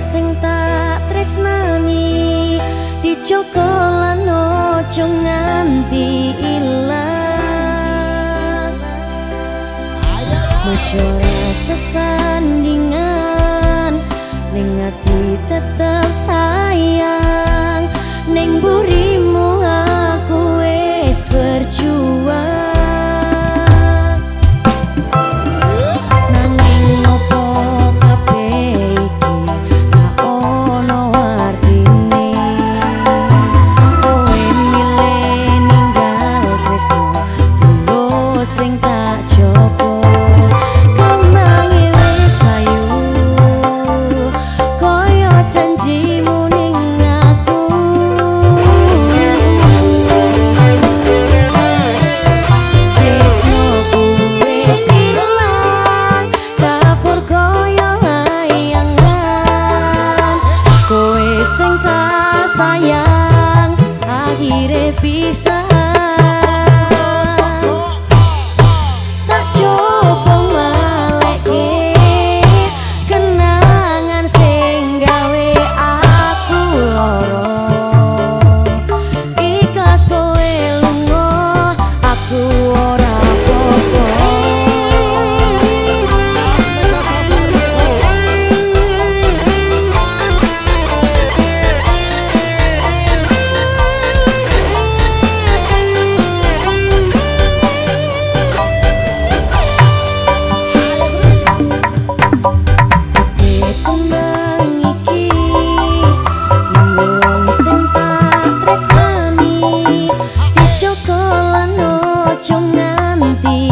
sing tak tresnani dicoko lan ojo nganti ilang. Masyore sesandingan ning ati tetep sayang. iré pisando. ti.